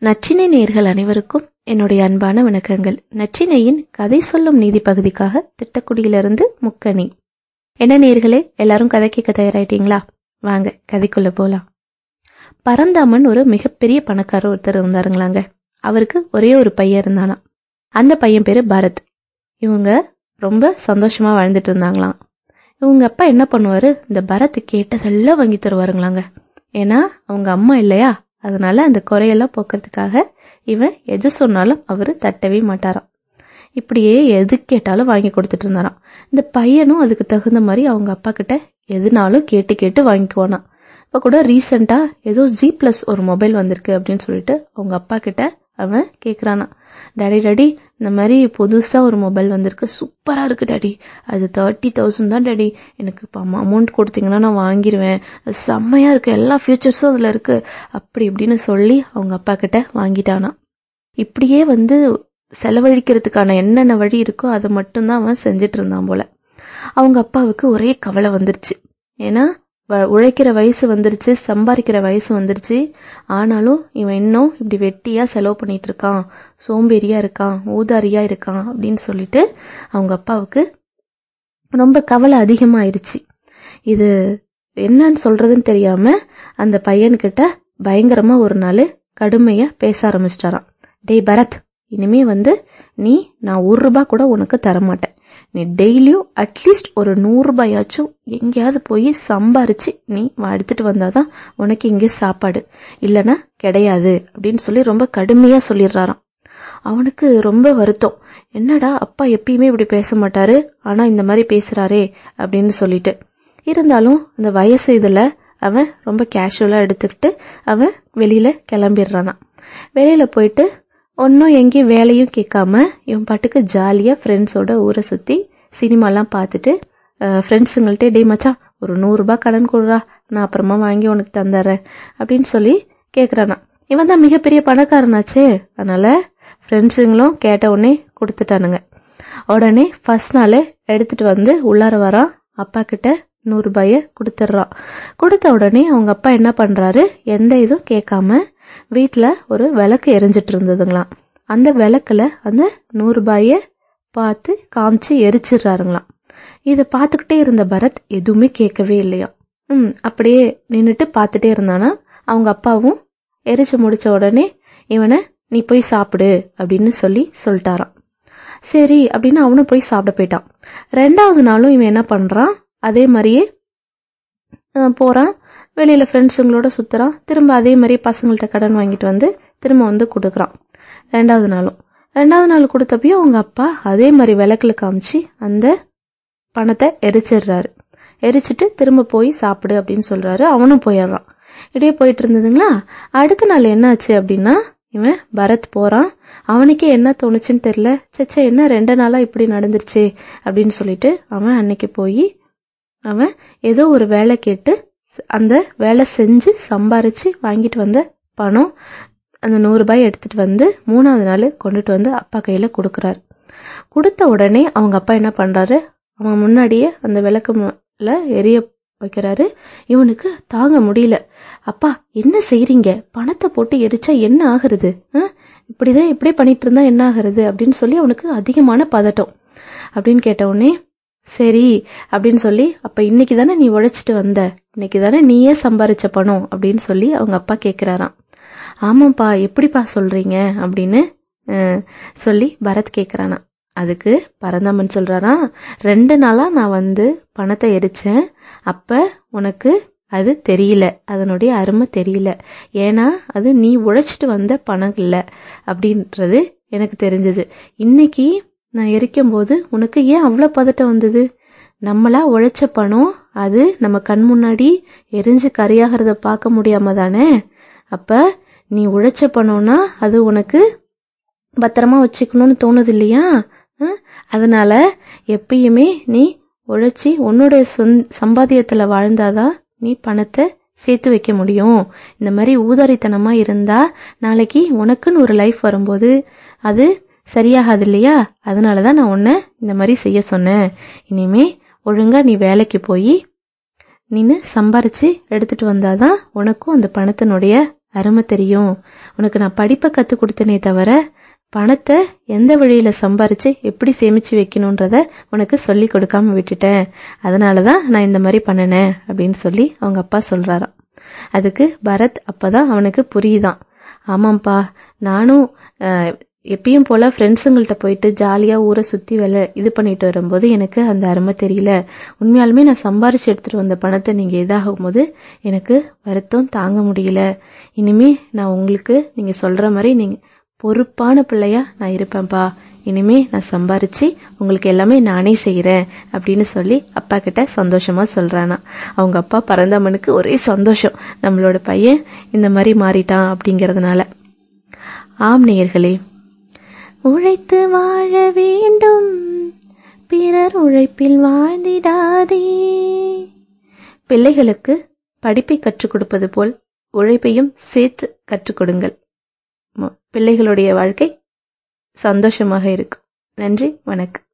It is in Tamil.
நச்சினை நேர்கள் அனைவருக்கும் என்னுடைய அன்பான வணக்கங்கள். நச்சினையின் கதை சொல்லும் நீதி பகுதிக்காக திட்டக்குடியிலிருந்து முக்கணி என்ன நேர்களே எல்லாரும் கதை கேட்க தயாராயிட்டீங்களா? வாங்க கதைக்குள்ள போலாம். பரந்தாமன் ஒரு மிகப்பெரிய பணக்காரர் ஒருத்தர் இருந்தாருங்களாங்க. அவருக்கு ஒரே ஒரு பையன் இருந்தானா அந்த பையன் பேரு பரத். இவங்க ரொம்ப சந்தோஷமா வாழ்ந்துட்டு இருந்தாங்களாம். இவங்க அப்பா என்ன பண்ணுவாரு? இந்த பரத் கேட்டதெல்லாம் வாங்கி தருவாருங்களாங்க. ஏன்னா அவங்க அம்மா இல்லையா? அதனால அந்த குறையெல்லாம் போக்குறதுக்காக இவன் எது சொன்னாலும் அவரு தட்டவே மாட்டாராம். இப்படியே எது கேட்டாலும் வாங்கி கொடுத்துட்டு இருந்தாராம். இந்த பையனும் அதுக்கு தகுந்த மாதிரி அவங்க அப்பா கிட்ட எதுனாலும் கேட்டு கேட்டு வாங்கிக்குவானா இப்ப கூட ரீசெண்டா ஏதோ ஜி பிளஸ் ஒரு மொபைல் வந்திருக்கு அப்படின்னு சொல்லிட்டு அவங்க அப்பா கிட்ட அவன் கேட்குறானா டாடி டேடி இந்த மாதிரி புதுசாக ஒரு மொபைல் வந்திருக்கு. சூப்பராக இருக்குது டேடி அது தேர்ட்டி தௌசண்ட் தான் டேடி எனக்கு இப்போ அமௌண்ட் கொடுத்தீங்கன்னா நான் வாங்கிடுவேன் அது செம்மையாக இருக்குது எல்லா ஃபியூச்சர்ஸும் அதில் இருக்குது அப்படி இப்படின்னு சொல்லி அவங்க அப்பா கிட்ட வாங்கிட்டானா. இப்படியே வந்து செலவழிக்கிறதுக்கான என்னென்ன வழி இருக்கோ அதை மட்டும்தான் அவன் செஞ்சிட்டு இருந்தான் போல. அவங்க அப்பாவுக்கு ஒரே கவலை வந்துருச்சு. ஏன்னா உழைக்கிற வயசு வந்துருச்சு சம்பாதிக்கிற வயசு வந்துருச்சு. ஆனாலும் இவன் இன்னும் இப்படி வெட்டியாக செலவு பண்ணிட்டு இருக்கான் சோம்பேறியா இருக்கான் ஊதாரியா இருக்கான் அப்படின்னு சொல்லிட்டு அவங்க அப்பாவுக்கு ரொம்ப கவலை அதிகமாயிருச்சு. இது என்னன்னு சொல்றதுன்னு தெரியாம அந்த பையன்கிட்ட பயங்கரமா ஒரு நாள் கடுமையா பேச ஆரம்பிச்சிட்டாராம். டேய் பரத் இனிமே வந்து நீ நான் ஒரு ரூபா கூட உனக்கு தரமாட்டேன். நீ டெய்லியும் அட்லீஸ்ட் ஒரு நூறுரூபாயாச்சும் எங்கேயாவது போய் சம்பாரிச்சு நீ எடுத்துகிட்டு எடுத்துட்டு வந்தாதான் உனக்கு இங்கே சாப்பாடு. இல்லனா கிடையாது அப்படின்னு சொல்லி ரொம்ப கடுமையாக சொல்லிடுறாராம். அவனுக்கு ரொம்ப வருத்தம். என்னடா அப்பா எப்பயுமே இப்படி பேச மாட்டாரு? ஆனா இந்த மாதிரி பேசுறாரே அப்படின்னு சொல்லிட்டு. இருந்தாலும் அந்த வயசு இதில் அவன் ரொம்ப கேஷுவலாக எடுத்துக்கிட்டு அவன் வெளியில கிளம்பிடுறானா வெளியில போயிட்டு ஒன்றும் எங்கேயும் வேலையும் கேட்காம இவன் பாட்டுக்கு ஜாலியாக ஃப்ரெண்ட்ஸோட ஊரை சுற்றி சினிமாலாம் பார்த்துட்டு ஃப்ரெண்ட்ஸுங்கள்ட்டே டே மச்சான் ஒரு நூறுரூபா கடன் கொடுறா நான் அப்புறமா வாங்கி உனக்கு தந்துடுறேன் அப்படின்னு சொல்லி கேட்குறானா இவன் தான் மிகப்பெரிய பணக்காரனாச்சே. அதனால ஃப்ரெண்ட்ஸுங்களும் கேட்ட உடனே கொடுத்துட்டானுங்க. உடனே ஃபர்ஸ்ட் நாள் எடுத்துகிட்டு வந்து உள்ளார வரான். அப்பா கிட்ட நூறுரூபாய கொடுத்துட்றான். கொடுத்த உடனே அவங்க அப்பா என்ன பண்ணுறாரு எந்த இதுவும் கேட்காம வீட்ல ஒரு விளக்கு எரிஞ்சிட்டு இருந்ததுங்களாம். அந்த விளக்குல அந்த நூறு பார்த்து காமிச்சு எரிச்சிடுறாருங்களாம். இதை பார்த்துக்கிட்டே இருந்த பரத் எதுவுமே கேட்கவே இல்லையா. ம் அப்படியே நின்றுட்டு பார்த்துட்டே இருந்தானா. அவங்க அப்பாவும் எரிச்சு முடிச்ச உடனே இவனை நீ போய் சாப்பிடு அப்படின்னு சொல்லி சொல்லிட்டாராம். சரி அப்படின்னு அவனும் போய் சாப்பிட போயிட்டான். ரெண்டாவது நாளும் இவன் என்ன பண்றான்? அதே மாதிரியே போகிறான் போறான். வெளியில ஃப்ரெண்ட்ஸுங்களோட சுத்துறான் திரும்ப அதே மாதிரி பசங்கள்ட்ட கடன் வாங்கிட்டு வந்து திரும்ப வந்து கொடுக்குறான். ரெண்டாவது நாளும். ரெண்டாவது நாள் கொடுத்தப்பயும் அவங்க அப்பா அதே மாதிரி விளக்குல காமிச்சு அந்த பணத்தை எரிச்சிடுறாரு. எரிச்சிட்டு திரும்ப போய் சாப்பிடு அப்படின்னு சொல்றாரு. அவனும் போயிடுறான். இப்படியே போயிட்டு இருந்ததுங்களா? அடுத்த நாள் என்னாச்சு அப்படின்னா இவன் பரத் போறான். அவனுக்கே என்ன தோணுச்சுன்னு தெரியல. சச்சா என்ன ரெண்டு நாளா இப்படி நடந்துருச்சு அப்படின்னு சொல்லிட்டு அவன் அன்னைக்கு போய் அவன் ஏதோ ஒரு வேலை கேட்டு அந்த வேலை செஞ்சு சம்பாரிச்சு வாங்கிட்டு வந்த பணம் அந்த நூறு ரூபாய் எடுத்துட்டு வந்து மூணாவது நாள் கொண்டுட்டு வந்து அப்பா கையில கொடுக்குறாரு. கொடுத்த உடனே அவங்க அப்பா என்ன பண்றாரு? அவன் முன்னாடியே அந்த விளக்கு மேல எரிய வைக்கிறாரு. இவனுக்கு தாங்க முடியல. அப்பா என்ன செய்றீங்க? பணத்தை போட்டு எரிச்சா என்ன ஆகுறது? ஆ? இப்படிதான் இப்படியே பண்ணிட்டு இருந்தா என்ன ஆகுறது? அப்படின்னு சொல்லி அவனுக்கு அதிகமான பதட்டம். அப்படின்னு கேட்ட உடனே சரி அப்படின்னு சொல்லி அப்ப இன்னைக்கு தானே நீ உழைச்சிட்டு வந்த? இன்னைக்கு தானே நீயே சம்பாரிச்ச பணம்? அப்படின்னு சொல்லி அவங்க அப்பா கேக்குறாராம். ஆமாப்பா எப்படிப்பா சொல்றீங்க? அப்படின்னு சொல்லி பரத் கேக்குறானா அதுக்கு பரந்தாமன் சொல்றாராம் ரெண்டு நாளா நான் வந்து பணத்தை எரிச்சேன். அப்ப உனக்கு அது தெரியல. அதனுடைய அருமை தெரியல. ஏன்னா அது நீ உழைச்சிட்டு வந்த பணம் இல்லை. அப்படின்றது எனக்கு தெரிஞ்சது. இன்னைக்கு நான் எரிக்கும் போது உனக்கு ஏன் அவ்வளோ பதட்டம் வந்தது? நம்மளா உழைச்ச பணம் அது நம்ம கண் முன்னாடி எரிஞ்சு கரையாகிறத பார்க்க முடியாம தானே? அப்ப நீ உழைச்ச பணம்னா அது உனக்கு பத்திரமா வச்சுக்கணும்னு தோணுது இல்லையா அதனால எப்பயுமே நீ உழைச்சி உன்னுடைய சொந்- சம்பாத்தியத்துல வாழ்ந்தாதான் நீ பணத்தை சேர்த்து வைக்க முடியும். இந்த மாதிரி ஊதாரித்தனமா இருந்தா நாளைக்கு உனக்குன்னு ஒரு லைஃப் வரும்போது அது சரியாகாது இல்லையா அதனால தான் நான் உன்னை இந்த மாதிரி செய்ய சொன்னேன். இனிமே ஒழுங்கா நீ வேலைக்கு போய் நீனு சம்பாரிச்சு எடுத்துட்டு வந்தாதான் உனக்கும் அந்த பணத்தினுடைய அருமை தெரியும். உனக்கு நான் படிப்பை கற்றுக் கொடுத்தனே தவிர பணத்தை எந்த வழியில சம்பாரிச்சு எப்படி சேமிச்சு வைக்கணுன்றத உனக்கு சொல்லி கொடுக்காம விட்டுட்டேன். அதனாலதான் நான் இந்த மாதிரி பண்ணினேன் அப்படின்னு சொல்லி அவங்க அப்பா சொல்றாராம். அதுக்கு பரத் அப்பதான் அவனுக்கு புரியுதான். ஆமாம்ப்பா நானும் எப்பயும் போல ஃப்ரெண்ட்ஸுங்கள்ட்ட போயிட்டு ஜாலியாக ஊரை சுற்றி வேலை இது பண்ணிட்டு வரும்போது எனக்கு அந்த அருமை தெரியல. உண்மையாலுமே நான் சம்பாரிச்சு எடுத்துகிட்டு வந்த பணத்தை நீங்கள் இதாகும் போது எனக்கு வருத்தம் தாங்க முடியல. இனிமே நான் உங்களுக்கு நீங்கள் சொல்கிற மாதிரி நீங்கள் பொறுப்பான பிள்ளையா நான் இருப்பேன்ப்பா இனிமே நான் சம்பாரிச்சு உங்களுக்கு எல்லாமே நானே செய்கிறேன் அப்படின்னு சொல்லி அப்பா கிட்ட சந்தோஷமா சொல்றானா. அவங்க அப்பா பரந்தாமனுக்கு ஒரே சந்தோஷம். நம்மளோட பையன் இந்த மாதிரி மாறிட்டான் அப்படிங்கறதுனால. ஆம் நேயர்களே உழைத்து வாழ வேண்டும். பிறர் உழைப்பில் வாழ்ந்திடாதே. பிள்ளைகளுக்கு படிப்பை கற்றுக் கொடுப்பது போல் உழைப்பையும் சேர்த்து கற்றுக் கொடுங்கள். பிள்ளைகளுடைய வாழ்க்கை சந்தோஷமாக இருக்கும். நன்றி வணக்கம்.